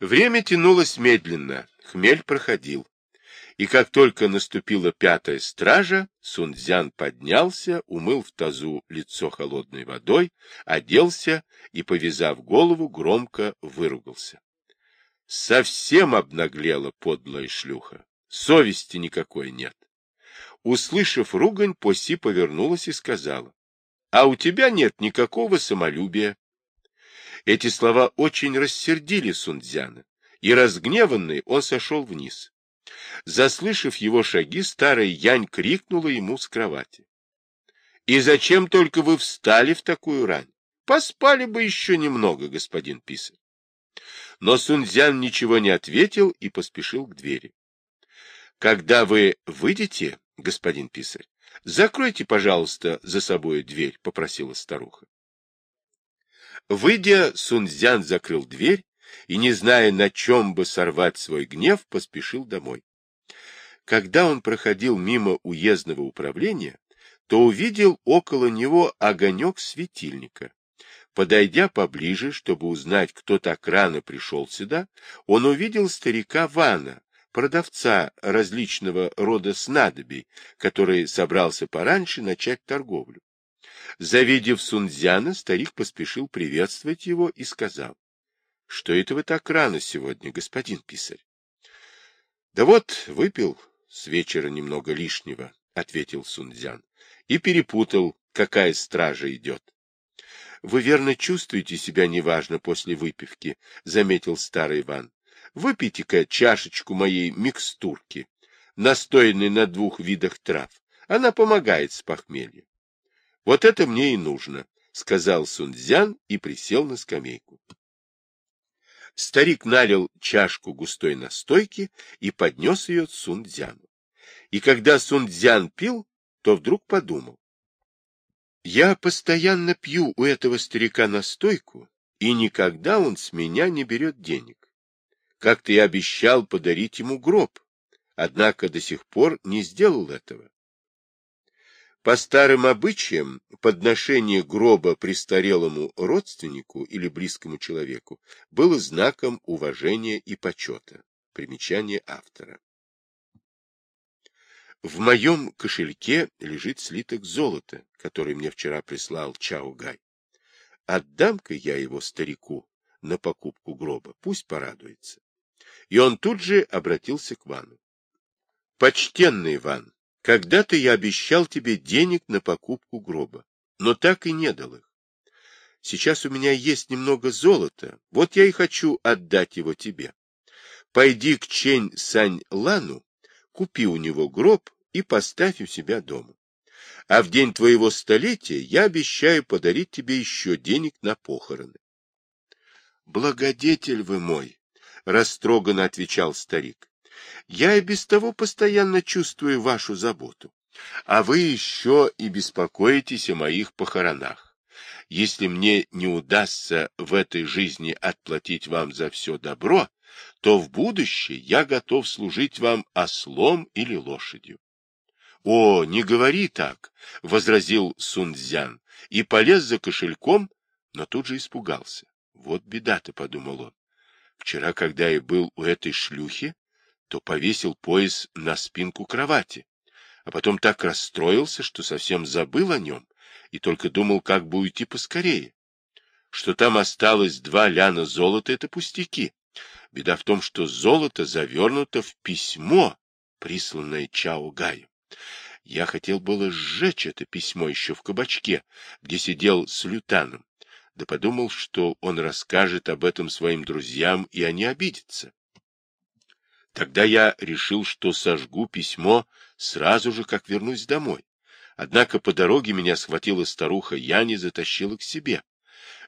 Время тянулось медленно, хмель проходил. И как только наступила пятая стража, Сунцзян поднялся, умыл в тазу лицо холодной водой, оделся и, повязав голову, громко выругался. Совсем обнаглела подлая шлюха. Совести никакой нет. Услышав ругань, Поси повернулась и сказала, — А у тебя нет никакого самолюбия. Эти слова очень рассердили Сунцзяна, и разгневанный он сошел вниз. Заслышав его шаги, старая Янь крикнула ему с кровати. — И зачем только вы встали в такую рань? Поспали бы еще немного, господин писарь. Но Сунцзян ничего не ответил и поспешил к двери. — Когда вы выйдете, господин писарь, закройте, пожалуйста, за собой дверь, — попросила старуха. Выйдя, Сунцзян закрыл дверь и, не зная, на чем бы сорвать свой гнев, поспешил домой. Когда он проходил мимо уездного управления, то увидел около него огонек светильника. Подойдя поближе, чтобы узнать, кто так рано пришел сюда, он увидел старика Вана, продавца различного рода снадобий, который собрался пораньше начать торговлю. Завидев Сунцзяна, старик поспешил приветствовать его и сказал, — Что это вы так рано сегодня, господин писарь? — Да вот, выпил с вечера немного лишнего, — ответил Сунцзян, — и перепутал, какая стража идет. — Вы верно чувствуете себя неважно после выпивки, — заметил старый Иван. — Выпейте-ка чашечку моей микстурки, настоянной на двух видах трав. Она помогает с похмельем. — Вот это мне и нужно, — сказал Сунцзян и присел на скамейку. Старик налил чашку густой настойки и поднес ее Сунцзяну. И когда Сунцзян пил, то вдруг подумал. Я постоянно пью у этого старика настойку, и никогда он с меня не берет денег. Как-то я обещал подарить ему гроб, однако до сих пор не сделал этого. По старым обычаям, подношение гроба престарелому родственнику или близкому человеку было знаком уважения и почета. Примечание автора. В моем кошельке лежит слиток золота, который мне вчера прислал Чао Гай. Отдам-ка я его старику на покупку гроба, пусть порадуется. И он тут же обратился к Вану. Почтенный Ван, когда-то я обещал тебе денег на покупку гроба, но так и не дал их. Сейчас у меня есть немного золота, вот я и хочу отдать его тебе. Пойди к Чень Сань Лану, купи у него гроб и поставь у себя дома. А в день твоего столетия я обещаю подарить тебе еще денег на похороны. — Благодетель вы мой, — растроганно отвечал старик. Я и без того постоянно чувствую вашу заботу. А вы еще и беспокоитесь о моих похоронах. Если мне не удастся в этой жизни отплатить вам за все добро, то в будущее я готов служить вам ослом или лошадью. — О, не говори так, — возразил Сунцзян и полез за кошельком, но тут же испугался. Вот беда-то, — подумал он. Вчера, когда я был у этой шлюхи, то повесил пояс на спинку кровати, а потом так расстроился, что совсем забыл о нем и только думал, как бы уйти поскорее. Что там осталось два ляна золота — это пустяки. Беда в том, что золото завернуто в письмо, присланное Чао Гаю. Я хотел было сжечь это письмо еще в кабачке, где сидел с лютаном, да подумал, что он расскажет об этом своим друзьям, и они обидятся. Тогда я решил, что сожгу письмо сразу же, как вернусь домой. Однако по дороге меня схватила старуха Яни затащила к себе.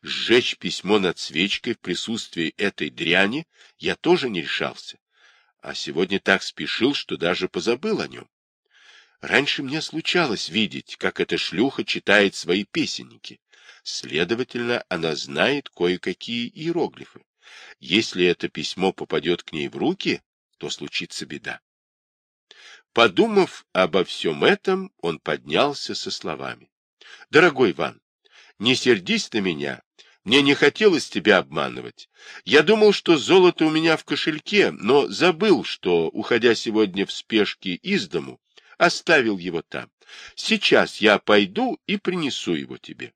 Сжечь письмо над свечкой в присутствии этой дряни я тоже не решался. А сегодня так спешил, что даже позабыл о нем. Раньше мне случалось видеть, как эта шлюха читает свои песенники. Следовательно, она знает кое-какие иероглифы. Если это письмо попадет к ней в руки, то случится беда. Подумав обо всем этом, он поднялся со словами. — Дорогой Иван, не сердись на меня, Мне не хотелось тебя обманывать. Я думал, что золото у меня в кошельке, но забыл, что, уходя сегодня в спешке из дому, оставил его там. Сейчас я пойду и принесу его тебе. —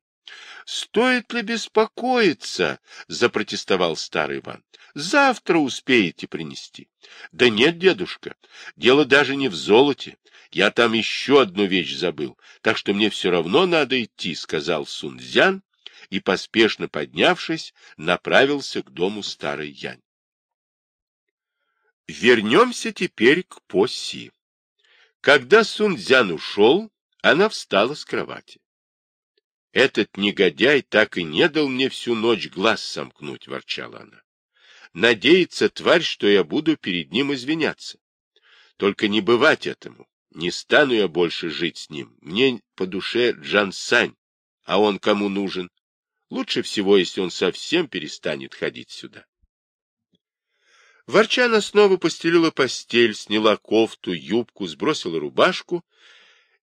Стоит ли беспокоиться? — запротестовал старый Иван. — Завтра успеете принести. — Да нет, дедушка, дело даже не в золоте. Я там еще одну вещь забыл, так что мне все равно надо идти, — сказал Сунцзян и, поспешно поднявшись, направился к дому старой Янь. Вернемся теперь к Поси. Когда Сунцзян ушел, она встала с кровати. Этот негодяй так и не дал мне всю ночь глаз сомкнуть, — ворчала она. Надеется, тварь, что я буду перед ним извиняться. Только не бывать этому. Не стану я больше жить с ним. Мне по душе Джан Сань, а он кому нужен? Лучше всего, если он совсем перестанет ходить сюда. Ворчана снова постелила постель, сняла кофту, юбку, сбросила рубашку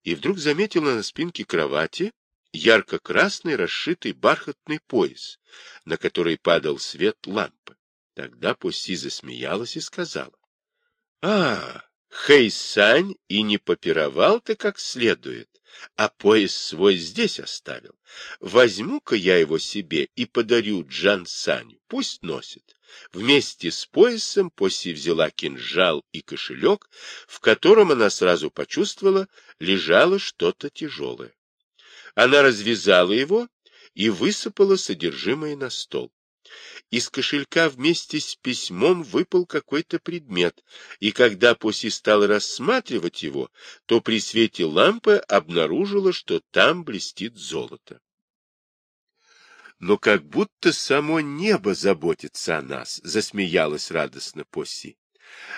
и вдруг заметила на спинке кровати ярко-красный расшитый бархатный пояс, на который падал свет лампы. Тогда Пусси засмеялась и сказала, — А, Хэйсань и не попировал ты как следует, а пояс свой здесь оставил. Возьму-ка я его себе и подарю Джан Саню, пусть носит. Вместе с поясом Поси взяла кинжал и кошелек, в котором она сразу почувствовала, лежало что-то тяжелое. Она развязала его и высыпала содержимое на стол. Из кошелька вместе с письмом выпал какой-то предмет, и когда Поси стала рассматривать его, то при свете лампы обнаружила, что там блестит золото. Но как будто само небо заботится о нас, засмеялась радостно Поси.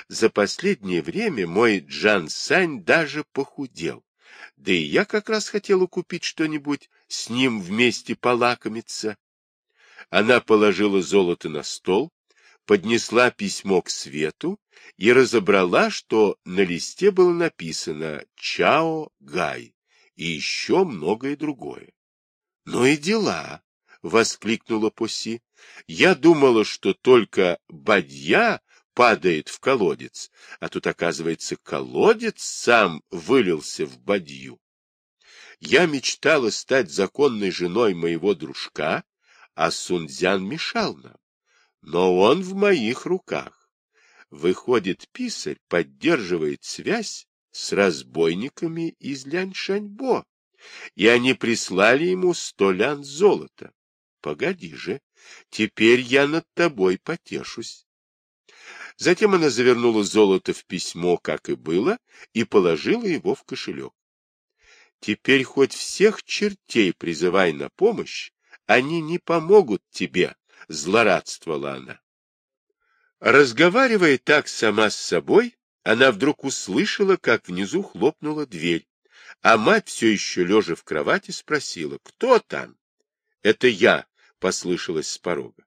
За последнее время мой Джан Сань даже похудел. Да и я как раз хотела купить что-нибудь с ним вместе полакомиться. Она положила золото на стол, поднесла письмо к свету и разобрала, что на листе было написано «Чао Гай» и еще многое другое. — Ну и дела! — воскликнула Пуси. — Я думала, что только бадья падает в колодец, а тут, оказывается, колодец сам вылился в бадью. Я мечтала стать законной женой моего дружка, а Сунцзян мешал нам. Но он в моих руках. Выходит, писарь поддерживает связь с разбойниками из Ляньшаньбо, и они прислали ему сто лян золота. Погоди же, теперь я над тобой потешусь. Затем она завернула золото в письмо, как и было, и положила его в кошелек. Теперь хоть всех чертей призывай на помощь, они не помогут тебе, — злорадствовала она. Разговаривая так сама с собой, она вдруг услышала, как внизу хлопнула дверь, а мать, все еще лежа в кровати, спросила, кто там? — Это я, — послышалось с порога.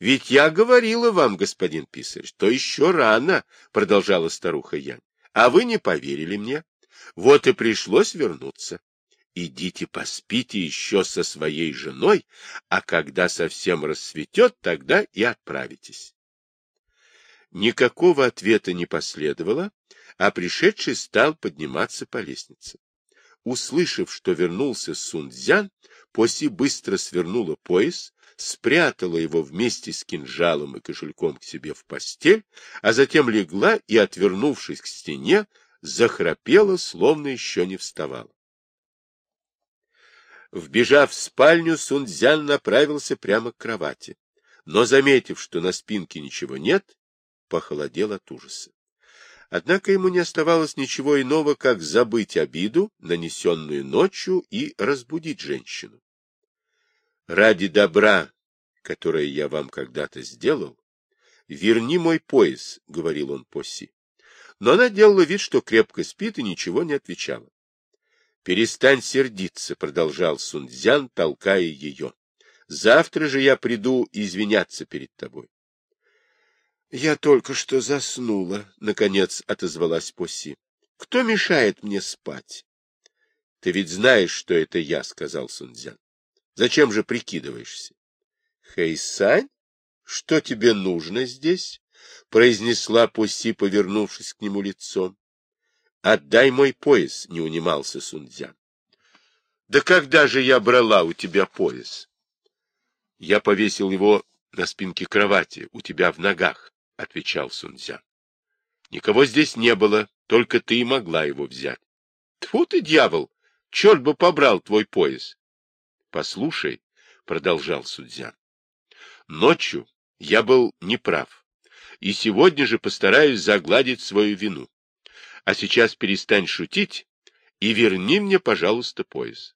Ведь я говорила вам, господин писарь, что еще рано, — продолжала старуха Янь, — а вы не поверили мне. Вот и пришлось вернуться. Идите поспите еще со своей женой, а когда совсем рассветет, тогда и отправитесь. Никакого ответа не последовало, а пришедший стал подниматься по лестнице. Услышав, что вернулся Сунцзян, Поси быстро свернула пояс, спрятала его вместе с кинжалом и кошельком к себе в постель, а затем легла и, отвернувшись к стене, захрапела, словно еще не вставала. Вбежав в спальню, Сунцзян направился прямо к кровати, но, заметив, что на спинке ничего нет, похолодел от ужаса. Однако ему не оставалось ничего иного, как забыть обиду, нанесенную ночью, и разбудить женщину. Ради добра, которое я вам когда-то сделал, верни мой пояс, — говорил он Поси. Но она делала вид, что крепко спит и ничего не отвечала. Перестань сердиться, — продолжал Сунцзян, толкая ее. Завтра же я приду извиняться перед тобой. — Я только что заснула, — наконец отозвалась Поси. — Кто мешает мне спать? — Ты ведь знаешь, что это я, — сказал Сунцзян. Зачем же прикидываешься? Хэйсань, что тебе нужно здесь? произнесла Пуси, повернувшись к нему лицом. Отдай мой пояс, не унимался Сунцзян. Да когда же я брала у тебя пояс? Я повесил его на спинке кровати, у тебя в ногах, отвечал Сунцзян. Никого здесь не было, только ты и могла его взять. Тьфу ты, дьявол! Черт бы побрал твой пояс! Послушай, продолжал Судзян, ночью я был неправ, и сегодня же постараюсь загладить свою вину. А сейчас перестань шутить и верни мне, пожалуйста, пояс.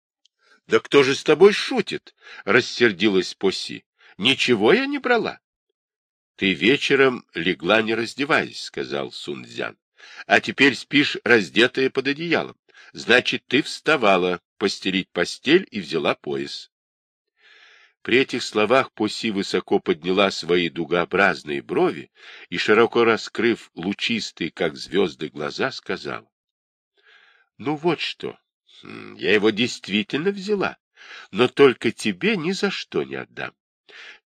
— Да кто же с тобой шутит? — рассердилась Поси. — Ничего я не брала. — Ты вечером легла, не раздеваясь, — сказал Сунцзян. — А теперь спишь раздетая под одеялом. Значит, ты вставала постелить постель и взяла пояс. При этих словах Поси высоко подняла свои дугообразные брови и, широко раскрыв лучистые, как звезды, глаза, сказала. — Ну вот что, хм, я его действительно взяла, но только тебе ни за что не отдам.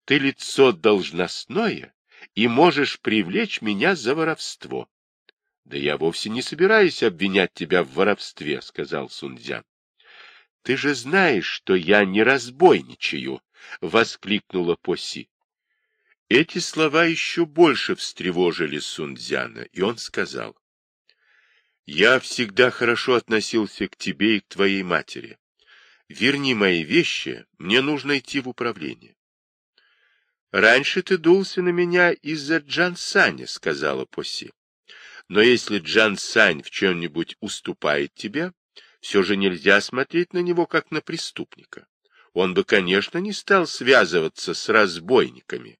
Ты лицо должностное и можешь привлечь меня за воровство. — Да я вовсе не собираюсь обвинять тебя в воровстве, — сказал Сунцзян. — Ты же знаешь, что я не разбойничаю, — воскликнула Поси. Эти слова еще больше встревожили Сунцзяна, и он сказал. — Я всегда хорошо относился к тебе и к твоей матери. Верни мои вещи, мне нужно идти в управление. — Раньше ты дулся на меня из-за Джансаня, — сказала Поси. Но если Джан Сань в чем-нибудь уступает тебе, все же нельзя смотреть на него как на преступника. Он бы, конечно, не стал связываться с разбойниками.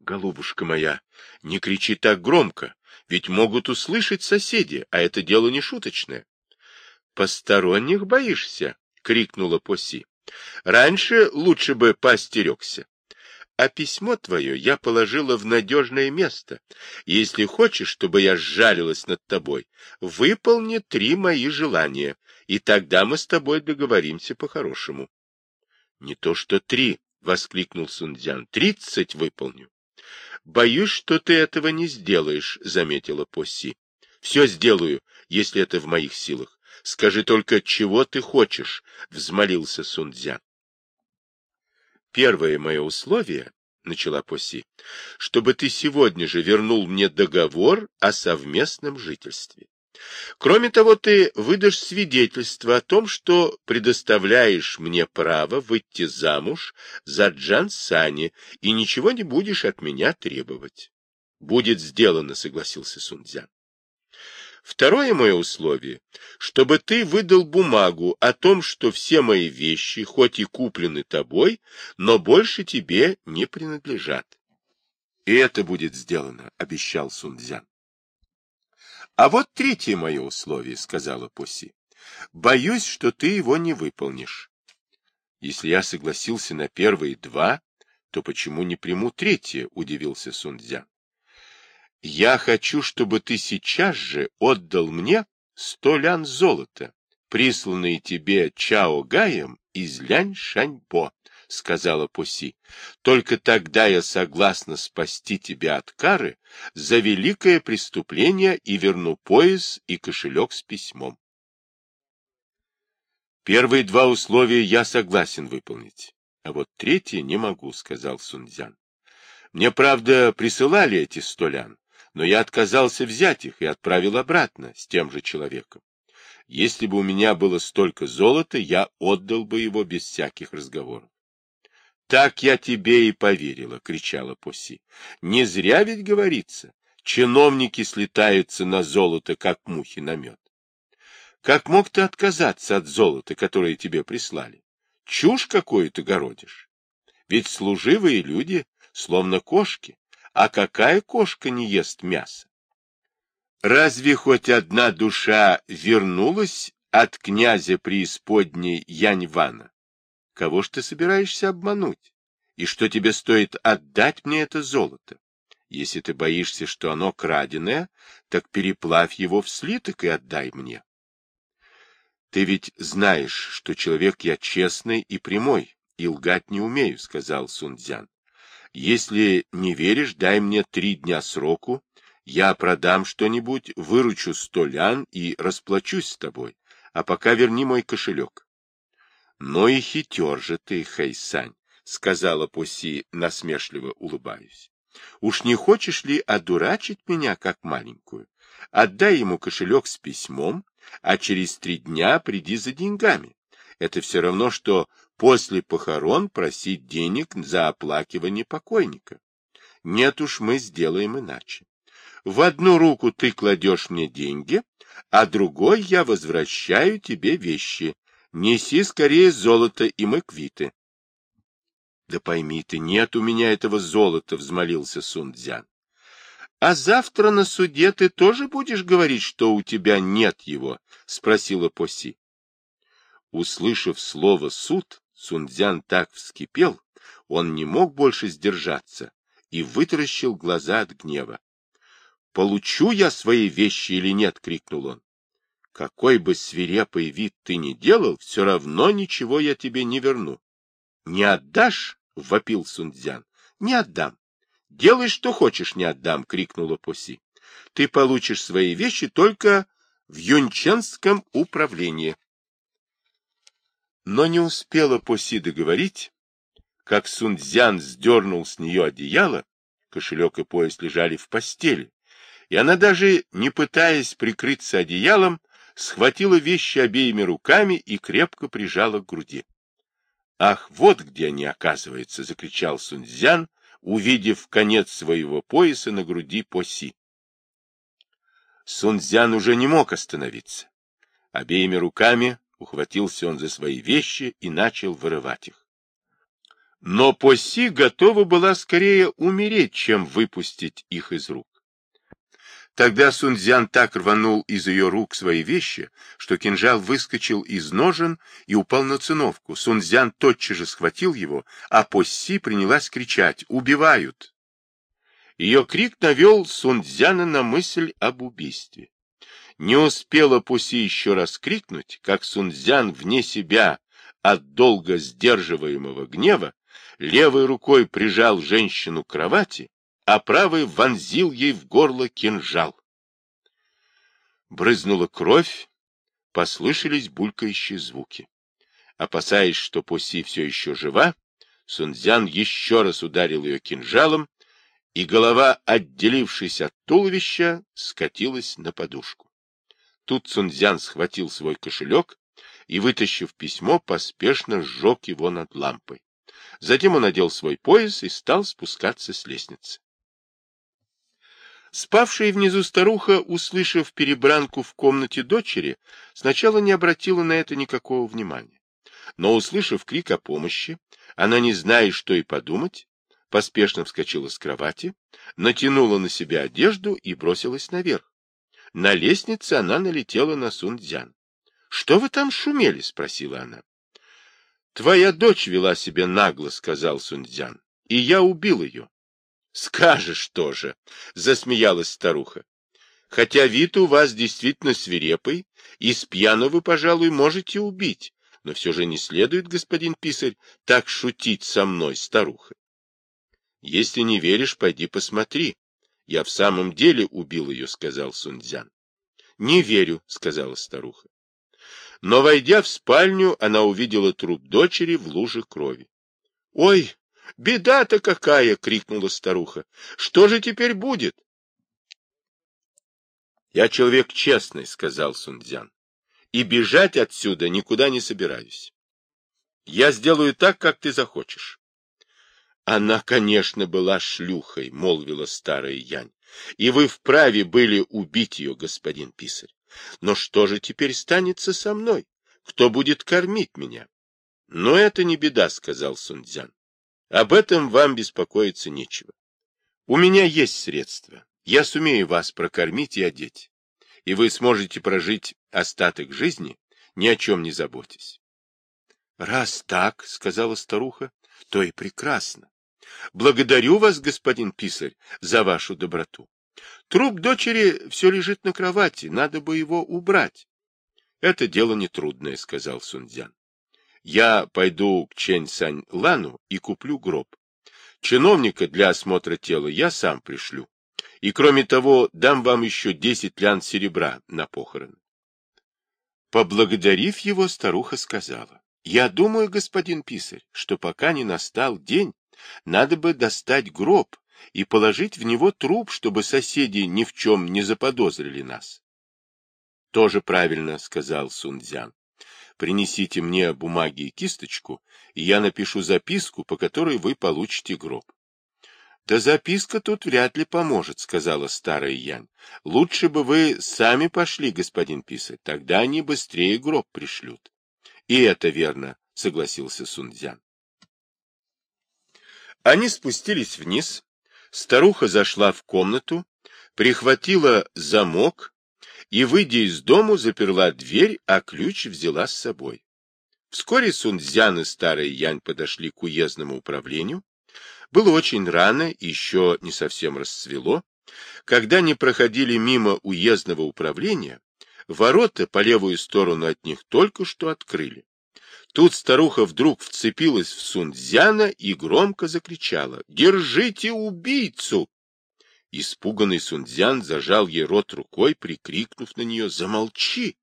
Голубушка моя, не кричи так громко, ведь могут услышать соседи, а это дело не шуточное. Посторонних боишься? — крикнула Поси. Раньше лучше бы поостерегся. А письмо твое я положила в надежное место. Если хочешь, чтобы я сжалилась над тобой, выполни три мои желания, и тогда мы с тобой договоримся по-хорошему. — Не то что три, — воскликнул Сунцзян, — тридцать выполню. — Боюсь, что ты этого не сделаешь, — заметила Поси. — Все сделаю, если это в моих силах. Скажи только, чего ты хочешь, — взмолился Сунцзян. Первое мое условие, — начала Поси, — чтобы ты сегодня же вернул мне договор о совместном жительстве. Кроме того, ты выдашь свидетельство о том, что предоставляешь мне право выйти замуж за Джан Сани и ничего не будешь от меня требовать. — Будет сделано, — согласился Сунцзян. Второе мое условие, чтобы ты выдал бумагу о том, что все мои вещи, хоть и куплены тобой, но больше тебе не принадлежат. И это будет сделано, обещал Сунцзян. А вот третье мое условие, сказала Пуси. Боюсь, что ты его не выполнишь. Если я согласился на первые два, то почему не приму третье, удивился Сунцзян. Я хочу, чтобы ты сейчас же отдал мне сто лян золота, присланные тебе Чао Гаем из Лянь-Шаньбо, — сказала Пуси. — Только тогда я согласна спасти тебя от кары за великое преступление и верну пояс и кошелек с письмом. Первые два условия я согласен выполнить, а вот третье не могу, — сказал Сунцзян. Мне, правда, присылали эти сто лян, но я отказался взять их и отправил обратно с тем же человеком. Если бы у меня было столько золота, я отдал бы его без всяких разговоров. — Так я тебе и поверила, — кричала Поси. — Не зря ведь говорится, чиновники слетаются на золото, как мухи на мед. Как мог ты отказаться от золота, которое тебе прислали? Чушь какую ты городишь. Ведь служивые люди, словно кошки, а какая кошка не ест мясо? Разве хоть одна душа вернулась от князя преисподней Яньвана? Кого ж ты собираешься обмануть? И что тебе стоит отдать мне это золото? Если ты боишься, что оно краденое, так переплавь его в слиток и отдай мне. Ты ведь знаешь, что человек я честный и прямой, и лгать не умею, — сказал Сунцзян. Если не веришь, дай мне три дня сроку, я продам что-нибудь, выручу сто лян и расплачусь с тобой, а пока верни мой кошелек. — Но и хитер же ты, Хэйсань, — сказала Пуси, насмешливо улыбаясь. — Уж не хочешь ли одурачить меня, как маленькую? Отдай ему кошелек с письмом, а через три дня приди за деньгами. Это все равно, что после похорон просить денег за оплакивание покойника. Нет уж, мы сделаем иначе. В одну руку ты кладешь мне деньги, а другой я возвращаю тебе вещи. Неси скорее золото, и мы квиты. — Да пойми ты, нет у меня этого золота, — взмолился Сундзян. — А завтра на суде ты тоже будешь говорить, что у тебя нет его? — спросила Поси. Услышав слово «суд», Сунцзян так вскипел, он не мог больше сдержаться и вытаращил глаза от гнева. «Получу я свои вещи или нет?» — крикнул он. «Какой бы свирепый вид ты ни делал, все равно ничего я тебе не верну». «Не отдашь?» — вопил Сунцзян. «Не отдам. Делай, что хочешь, не отдам!» — крикнула Поси. «Ты получишь свои вещи только в Юнченском управлении». Но не успела Поси договорить, как Сунцзян сдернул с нее одеяло, кошелек и пояс лежали в постели, и она даже, не пытаясь прикрыться одеялом, схватила вещи обеими руками и крепко прижала к груди. «Ах, вот где они, оказывается!» — закричал Сунцзян, увидев конец своего пояса на груди Поси. Сунцзян уже не мог остановиться. Обеими руками Ухватился он за свои вещи и начал вырывать их. Но Поси готова была скорее умереть, чем выпустить их из рук. Тогда Сунцзян так рванул из ее рук свои вещи, что кинжал выскочил из ножен и упал на циновку. Сунцзян тотчас же схватил его, а Посси принялась кричать «Убивают!». Ее крик навел Сунцзяна на мысль об убийстве. Не успела Пуси еще раз крикнуть, как Сунцзян вне себя от долго сдерживаемого гнева левой рукой прижал женщину к кровати, а правой вонзил ей в горло кинжал. Брызнула кровь, послышались булькающие звуки. Опасаясь, что Пуси все еще жива, Сунцзян еще раз ударил ее кинжалом, и голова, отделившись от туловища, скатилась на подушку. Тут Цунцзян схватил свой кошелек и, вытащив письмо, поспешно сжег его над лампой. Затем он надел свой пояс и стал спускаться с лестницы. Спавшая внизу старуха, услышав перебранку в комнате дочери, сначала не обратила на это никакого внимания. Но, услышав крик о помощи, она, не зная, что и подумать, поспешно вскочила с кровати, натянула на себя одежду и бросилась наверх. На лестнице она налетела на Сунцзян. — Что вы там шумели? — спросила она. — Твоя дочь вела себя нагло, — сказал Сунцзян, — и я убил ее. — Скажешь тоже, — засмеялась старуха. — Хотя вид у вас действительно свирепый, и с пьяну вы, пожалуй, можете убить, но все же не следует, господин писарь, так шутить со мной, старуха. Если не веришь, пойди посмотри. Я в самом деле убил ее, сказал Сунцзян. Не верю, сказала старуха. Но, войдя в спальню, она увидела труп дочери в луже крови. Ой, беда-то какая! крикнула старуха. Что же теперь будет? Я человек честный, сказал Сунцзян, и бежать отсюда никуда не собираюсь. Я сделаю так, как ты захочешь. Она, конечно, была шлюхой, молвила старая Янь, и вы вправе были убить ее, господин писарь. Но что же теперь станется со мной? Кто будет кормить меня? Но это не беда, сказал Сунцзян. Об этом вам беспокоиться нечего. У меня есть средства. Я сумею вас прокормить и одеть. И вы сможете прожить остаток жизни, ни о чем не заботясь. — Раз так, — сказала старуха, — то и прекрасно. Благодарю вас, господин писарь, за вашу доброту. Труп дочери все лежит на кровати, надо бы его убрать. Это дело нетрудное, сказал Сунцзян. Я пойду к Чэнь Сань Лану и куплю гроб. Чиновника для осмотра тела я сам пришлю. И кроме того, дам вам еще десять лян серебра на похороны. Поблагодарив его, старуха сказала, «Я думаю, господин писарь, что пока не настал день, надо бы достать гроб и положить в него труп, чтобы соседи ни в чем не заподозрили нас». «Тоже правильно», — сказал Сунцзян. «Принесите мне бумаги и кисточку, и я напишу записку, по которой вы получите гроб». Да записка тут вряд ли поможет, сказала старая Янь. Лучше бы вы сами пошли, господин писарь, тогда они быстрее гроб пришлют. И это верно, согласился Сунцзян. Они спустились вниз. Старуха зашла в комнату, прихватила замок и, выйдя из дому, заперла дверь, а ключ взяла с собой. Вскоре Сунцзян и старая Янь подошли к уездному управлению, было очень рано, еще не совсем расцвело. Когда они проходили мимо уездного управления, ворота по левую сторону от них только что открыли. Тут старуха вдруг вцепилась в Сунцзяна и громко закричала «Держите убийцу!». Испуганный Сунцзян зажал ей рот рукой, прикрикнув на нее «Замолчи!».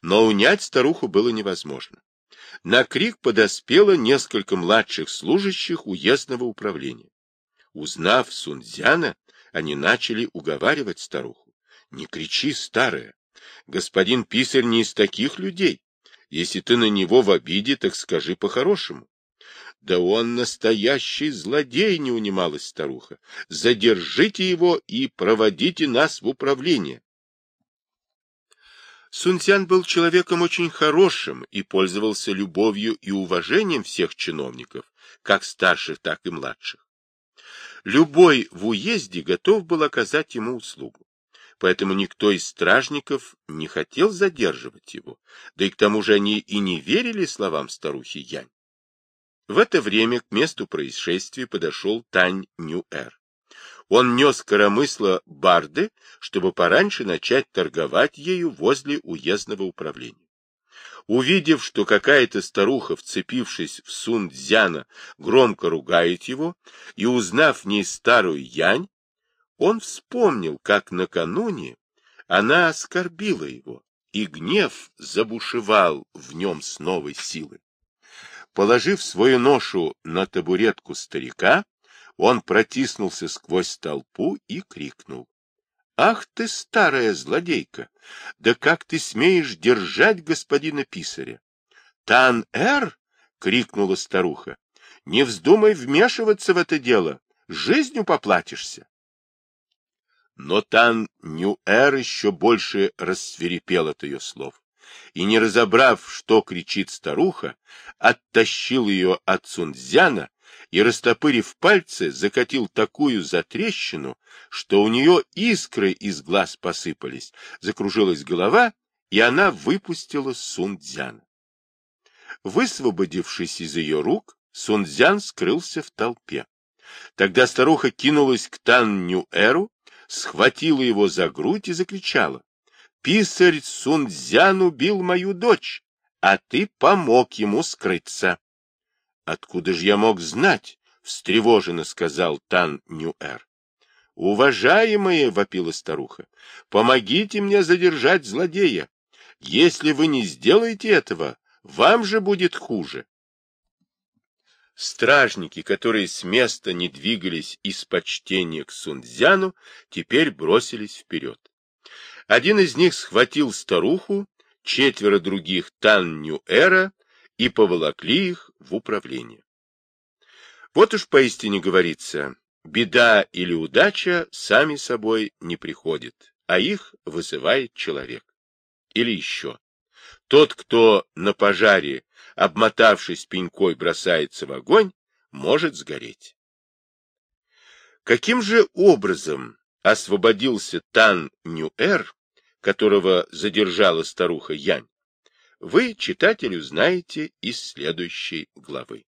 Но унять старуху было невозможно. На крик подоспело несколько младших служащих уездного управления. Узнав Сунцзяна, они начали уговаривать старуху. — Не кричи, старая. Господин писарь не из таких людей. Если ты на него в обиде, так скажи по-хорошему. — Да он настоящий злодей, не унималась старуха. Задержите его и проводите нас в управление. Сунцян был человеком очень хорошим и пользовался любовью и уважением всех чиновников, как старших, так и младших. Любой в уезде готов был оказать ему услугу, поэтому никто из стражников не хотел задерживать его, да и к тому же они и не верили словам старухи Янь. В это время к месту происшествия подошел Тань Нюэр. Он нес коромысло барды, чтобы пораньше начать торговать ею возле уездного управления. Увидев, что какая-то старуха, вцепившись в Сунцзяна, громко ругает его, и узнав в ней старую Янь, он вспомнил, как накануне она оскорбила его, и гнев забушевал в нем с новой силой. Положив свою ношу на табуретку старика, он протиснулся сквозь толпу и крикнул. — Ах ты, старая злодейка! Да как ты смеешь держать господина писаря? — Тан-эр! — крикнула старуха. — Не вздумай вмешиваться в это дело, жизнью поплатишься. Но Тан-Нюэр еще больше рассверепел от ее слов и, не разобрав, что кричит старуха, оттащил ее от Цунцзяна и, растопырив пальцы, закатил такую затрещину, что у нее искры из глаз посыпались, закружилась голова, и она выпустила Сунцзяна. Высвободившись из ее рук, Сунцзян скрылся в толпе. Тогда старуха кинулась к Тан-Ню-Эру, схватила его за грудь и закричала. «Писарь Сунцзян убил мою дочь, а ты помог ему скрыться». — Откуда же я мог знать? — встревоженно сказал Тан Нюэр. — Уважаемые, — вопила старуха, — помогите мне задержать злодея. Если вы не сделаете этого, вам же будет хуже. Стражники, которые с места не двигались из почтения к Сунцзяну, теперь бросились вперед. Один из них схватил старуху, четверо других Тан Нюэра и поволокли их в управление. Вот уж поистине говорится, беда или удача сами собой не приходят, а их вызывает человек. Или еще. Тот, кто на пожаре, обмотавшись пенькой, бросается в огонь, может сгореть. Каким же образом освободился Тан Нюэр, которого задержала старуха Янь? вы, читатель, узнаете из следующей главы.